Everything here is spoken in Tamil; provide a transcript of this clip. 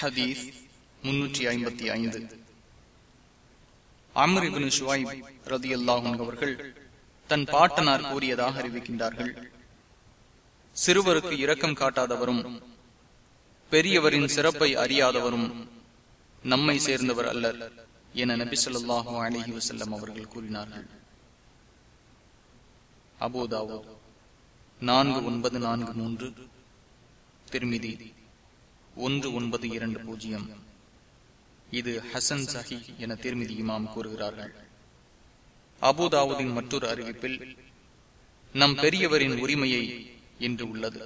ஹதீஸ் முன்னூற்றி ஐம்பத்தி ஐந்து. அமரிபின் ஷுவாயிப் ரதி அல்லாஹும் அவர்கள் தன் பாட்டனார் கூறியதாக அறிவிக்கின்றார்கள். சிறுவருக்கு இரக்கம் காட்டாதவரும் பெரியவரின் சிறப்பை அறியாதவரும் நம்மை சேர்ந்தவர் அல்லர் என நபி சொல்லாஹு அலஹி வசல்லம் அவர்கள் கூறினார்கள். அபோதாவோ நான்கு ஒன்பது நான்கு மூன்று திருமிதி. ஒன்று ஒன்பது இரண்டு பூஜ்ஜியம். இது ஹசன் சஹி என திருமிதி இமாம் கூறுகிறார்கள். அபுதாவுதின் மற்றொரு அறிவிப்பில் நம் பெரியவரின் உரிமையை என்று உள்ளது.